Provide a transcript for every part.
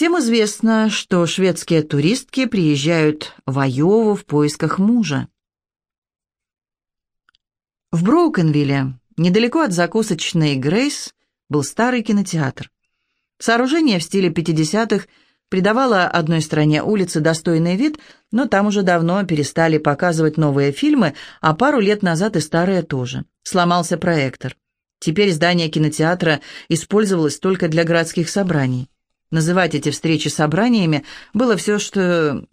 Всем известно, что шведские туристки приезжают в Айову в поисках мужа. В Броукенвилле, недалеко от закусочной Грейс, был старый кинотеатр. Сооружение в стиле 50-х придавало одной стороне улицы достойный вид, но там уже давно перестали показывать новые фильмы, а пару лет назад и старые тоже. Сломался проектор. Теперь здание кинотеатра использовалось только для городских собраний. Называть эти встречи собраниями было все, что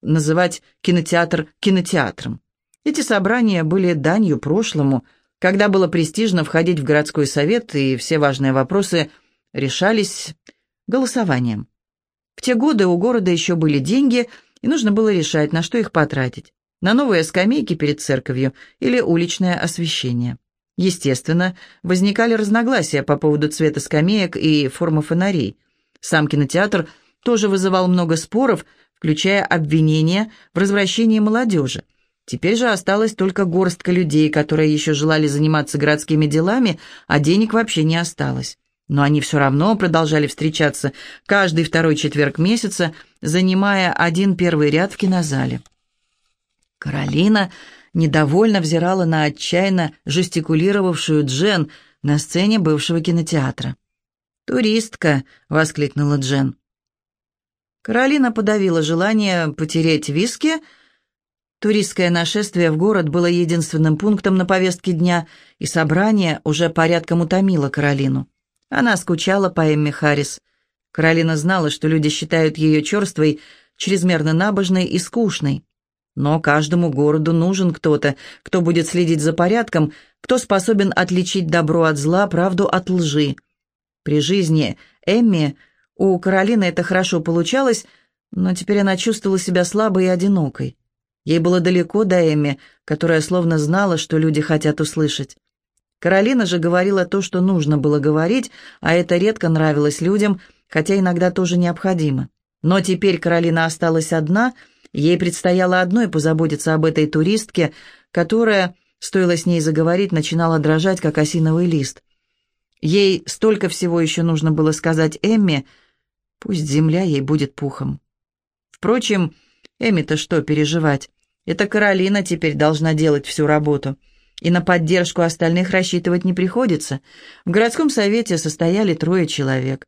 называть кинотеатр кинотеатром. Эти собрания были данью прошлому, когда было престижно входить в городской совет, и все важные вопросы решались голосованием. В те годы у города еще были деньги, и нужно было решать, на что их потратить. На новые скамейки перед церковью или уличное освещение. Естественно, возникали разногласия по поводу цвета скамеек и формы фонарей. Сам кинотеатр тоже вызывал много споров, включая обвинения в развращении молодежи. Теперь же осталась только горстка людей, которые еще желали заниматься городскими делами, а денег вообще не осталось. Но они все равно продолжали встречаться каждый второй четверг месяца, занимая один первый ряд в кинозале. Каролина недовольно взирала на отчаянно жестикулировавшую Джен на сцене бывшего кинотеатра. «Туристка!» — воскликнула Джен. Каролина подавила желание потереть виски. Туристское нашествие в город было единственным пунктом на повестке дня, и собрание уже порядком утомило Каролину. Она скучала по Эмме Харрис. Каролина знала, что люди считают ее черствой, чрезмерно набожной и скучной. Но каждому городу нужен кто-то, кто будет следить за порядком, кто способен отличить добро от зла, правду от лжи. При жизни Эмми у Каролины это хорошо получалось, но теперь она чувствовала себя слабой и одинокой. Ей было далеко до Эмми, которая словно знала, что люди хотят услышать. Каролина же говорила то, что нужно было говорить, а это редко нравилось людям, хотя иногда тоже необходимо. Но теперь Каролина осталась одна, ей предстояло одной позаботиться об этой туристке, которая, стоило с ней заговорить, начинала дрожать, как осиновый лист. Ей столько всего еще нужно было сказать Эмме, пусть земля ей будет пухом. Впрочем, Эмме-то что переживать? Это Каролина теперь должна делать всю работу. И на поддержку остальных рассчитывать не приходится. В городском совете состояли трое человек.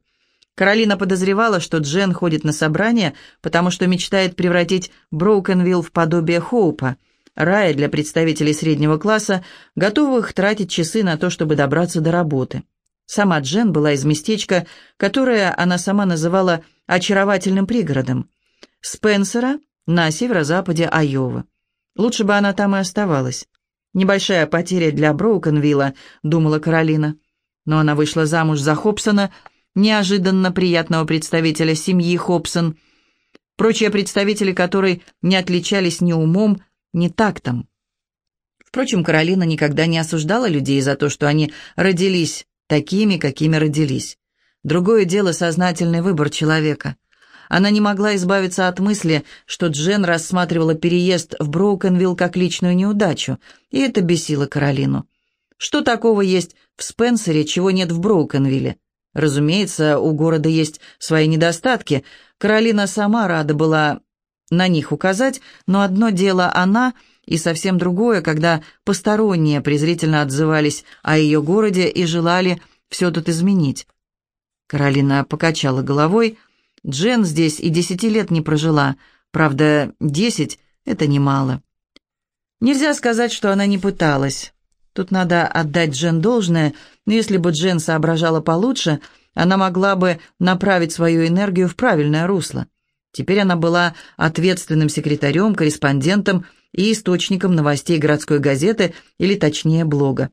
Каролина подозревала, что Джен ходит на собрание, потому что мечтает превратить Броукенвилл в подобие Хоупа, рая для представителей среднего класса, готовых тратить часы на то, чтобы добраться до работы. Сама Джен была из местечка, которое она сама называла очаровательным пригородом. Спенсера на северо-западе Айовы. Лучше бы она там и оставалась. Небольшая потеря для Броукенвилла, думала Каролина. Но она вышла замуж за Хобсона, неожиданно приятного представителя семьи Хобсон, прочие представители которой не отличались ни умом, ни тактом. Впрочем, Каролина никогда не осуждала людей за то, что они родились такими, какими родились. Другое дело сознательный выбор человека. Она не могла избавиться от мысли, что Джен рассматривала переезд в Броукенвилл как личную неудачу, и это бесило Каролину. Что такого есть в Спенсере, чего нет в Броукенвилле? Разумеется, у города есть свои недостатки. Каролина сама рада была на них указать, но одно дело она — и совсем другое, когда посторонние презрительно отзывались о ее городе и желали все тут изменить. Каролина покачала головой. Джен здесь и десяти лет не прожила. Правда, десять — это немало. Нельзя сказать, что она не пыталась. Тут надо отдать Джен должное, но если бы Джен соображала получше, она могла бы направить свою энергию в правильное русло. Теперь она была ответственным секретарем, корреспондентом и источником новостей городской газеты, или точнее блога.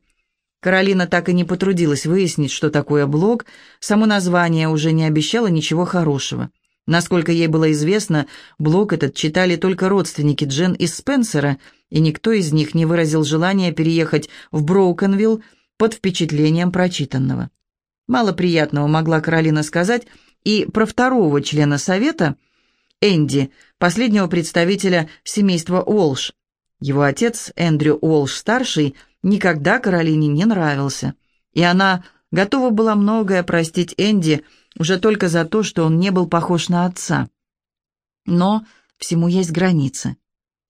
Каролина так и не потрудилась выяснить, что такое блог, само название уже не обещало ничего хорошего. Насколько ей было известно, блог этот читали только родственники Джен из Спенсера, и никто из них не выразил желания переехать в Броукенвилл под впечатлением прочитанного. Мало приятного могла Каролина сказать и про второго члена совета – Энди, последнего представителя семейства Уолш. Его отец, Эндрю Уолш-старший, никогда Каролине не нравился, и она готова была многое простить Энди, уже только за то, что он не был похож на отца. Но всему есть границы.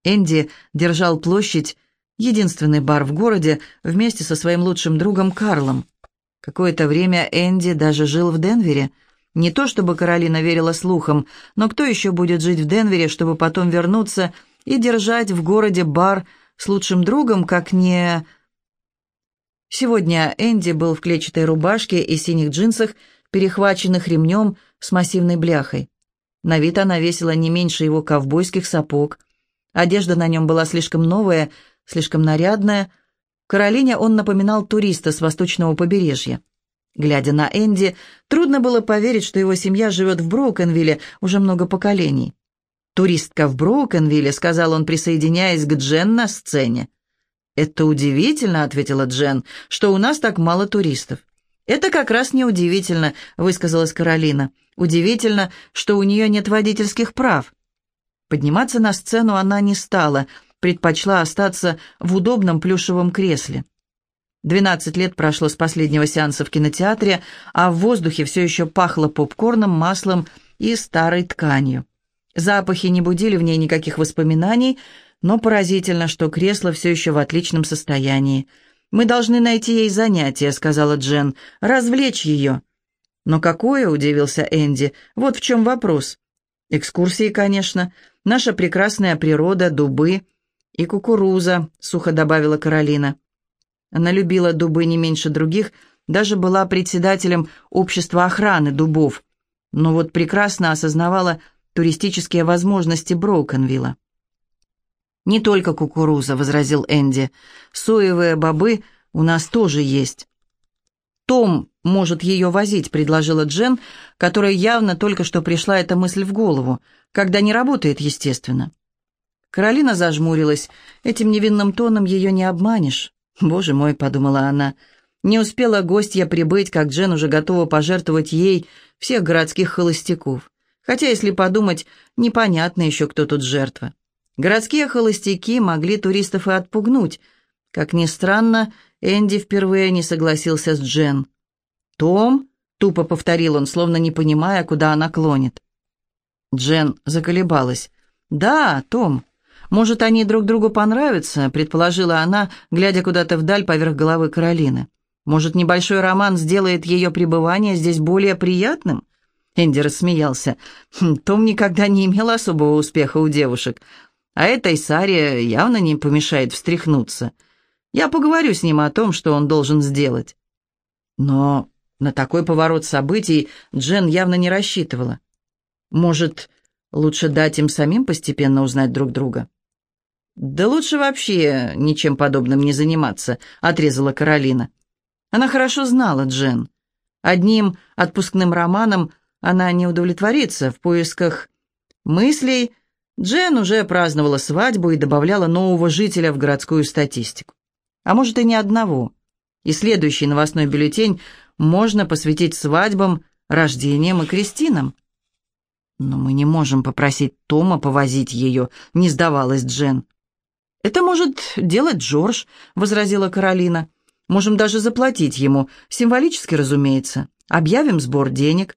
Энди держал площадь, единственный бар в городе, вместе со своим лучшим другом Карлом. Какое-то время Энди даже жил в Денвере. Не то чтобы Каролина верила слухам, но кто еще будет жить в Денвере, чтобы потом вернуться и держать в городе бар с лучшим другом, как не... Сегодня Энди был в клетчатой рубашке и синих джинсах, перехваченных ремнем с массивной бляхой. На вид она весила не меньше его ковбойских сапог. Одежда на нем была слишком новая, слишком нарядная. Каролине он напоминал туриста с восточного побережья. Глядя на Энди, трудно было поверить, что его семья живет в Броукенвилле уже много поколений. «Туристка в Броукенвилле», — сказал он, присоединяясь к Джен на сцене. «Это удивительно», — ответила Джен, — «что у нас так мало туристов». «Это как раз неудивительно», — высказалась Каролина. «Удивительно, что у нее нет водительских прав». Подниматься на сцену она не стала, предпочла остаться в удобном плюшевом кресле. Двенадцать лет прошло с последнего сеанса в кинотеатре, а в воздухе все еще пахло попкорном, маслом и старой тканью. Запахи не будили в ней никаких воспоминаний, но поразительно, что кресло все еще в отличном состоянии — «Мы должны найти ей занятие», — сказала Джен, — «развлечь ее». «Но какое?» — удивился Энди. «Вот в чем вопрос». «Экскурсии, конечно. Наша прекрасная природа, дубы и кукуруза», — сухо добавила Каролина. Она любила дубы не меньше других, даже была председателем общества охраны дубов, но вот прекрасно осознавала туристические возможности Броукенвилла. «Не только кукуруза», — возразил Энди. «Соевые бобы у нас тоже есть». «Том может ее возить», — предложила Джен, которая явно только что пришла эта мысль в голову, когда не работает, естественно. Каролина зажмурилась. Этим невинным тоном ее не обманешь. «Боже мой», — подумала она, — не успела гостья прибыть, как Джен уже готова пожертвовать ей всех городских холостяков. Хотя, если подумать, непонятно еще, кто тут жертва. Городские холостяки могли туристов и отпугнуть. Как ни странно, Энди впервые не согласился с Джен. «Том?» — тупо повторил он, словно не понимая, куда она клонит. Джен заколебалась. «Да, Том. Может, они друг другу понравятся», — предположила она, глядя куда-то вдаль поверх головы Каролины. «Может, небольшой роман сделает ее пребывание здесь более приятным?» Энди рассмеялся. «Хм, «Том никогда не имел особого успеха у девушек. А этой Саре явно не помешает встряхнуться. Я поговорю с ним о том, что он должен сделать. Но на такой поворот событий Джен явно не рассчитывала. Может, лучше дать им самим постепенно узнать друг друга? «Да лучше вообще ничем подобным не заниматься», — отрезала Каролина. Она хорошо знала Джен. Одним отпускным романом она не удовлетворится в поисках мыслей, Джен уже праздновала свадьбу и добавляла нового жителя в городскую статистику. А может и не одного. И следующий новостной бюллетень можно посвятить свадьбам, рождениям и крестинам. «Но мы не можем попросить Тома повозить ее», — не сдавалась Джен. «Это может делать Джордж», — возразила Каролина. «Можем даже заплатить ему, символически, разумеется. Объявим сбор денег».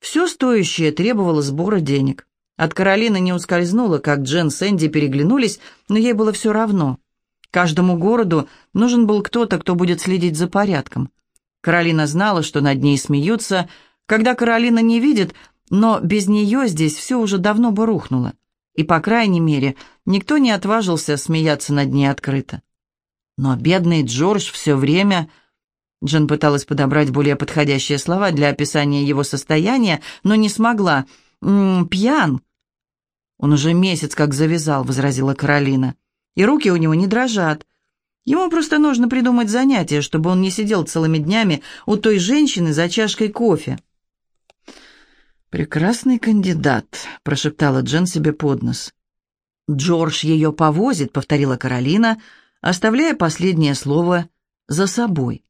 Все стоящее требовало сбора денег. От Каролины не ускользнуло, как Джен с Энди переглянулись, но ей было все равно. Каждому городу нужен был кто-то, кто будет следить за порядком. Каролина знала, что над ней смеются, когда Каролина не видит, но без нее здесь все уже давно бы рухнуло. И, по крайней мере, никто не отважился смеяться над ней открыто. Но бедный Джордж все время... Джен пыталась подобрать более подходящие слова для описания его состояния, но не смогла. «М -м, «Пьян», «Он уже месяц как завязал», — возразила Каролина. «И руки у него не дрожат. Ему просто нужно придумать занятие, чтобы он не сидел целыми днями у той женщины за чашкой кофе». «Прекрасный кандидат», — прошептала Джен себе под нос. «Джордж ее повозит», — повторила Каролина, оставляя последнее слово за собой.